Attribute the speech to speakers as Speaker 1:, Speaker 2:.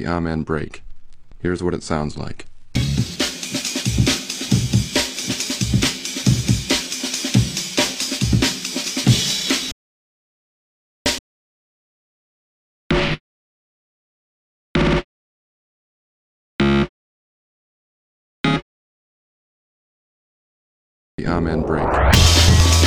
Speaker 1: the Amen break. Here's what it sounds like. The Amen break.